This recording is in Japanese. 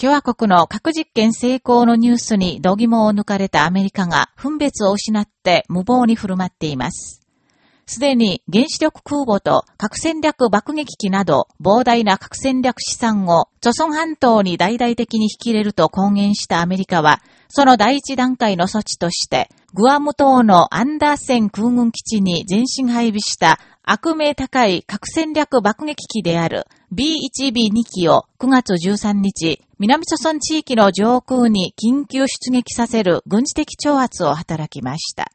共和国の核実験成功のニュースに度肝を抜かれたアメリカが分別を失って無謀に振る舞っています。すでに原子力空母と核戦略爆撃機など膨大な核戦略資産を著孫半島に大々的に引き入れると公言したアメリカは、その第一段階の措置として、グアム島のアンダーセン空軍基地に全身配備した悪名高い核戦略爆撃機である B1B2 機を9月13日、南諸村地域の上空に緊急出撃させる軍事的挑発を働きました。